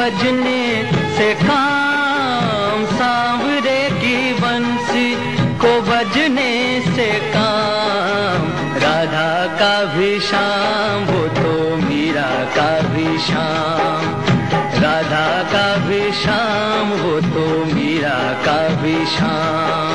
बजने से काम सांवरे की बंसी को बजने से काम। राधा का भी शाम, वो तो मीरा का भी शाम। राधा का भी शाम, वो तो मीरा का भी शाम।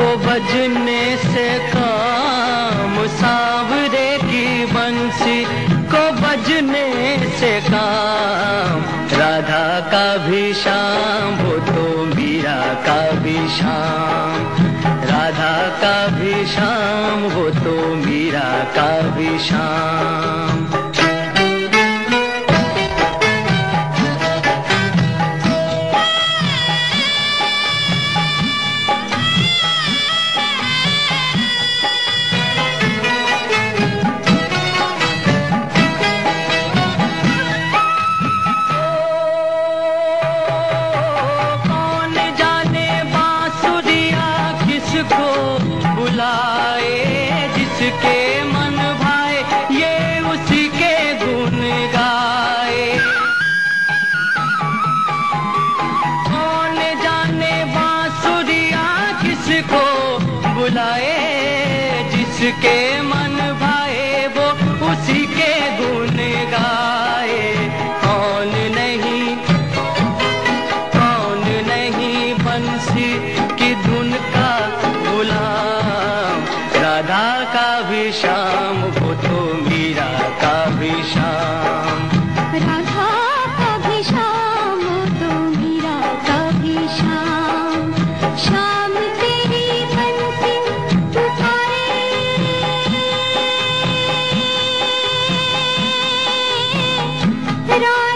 बजने से काम, सावरे की बंसी को बजने से काम। राधा का भी शाम, वो तो मीरा का भी शाम। राधा का भी शाम, वो तो मीरा का भी शाम। जिसके मन Pero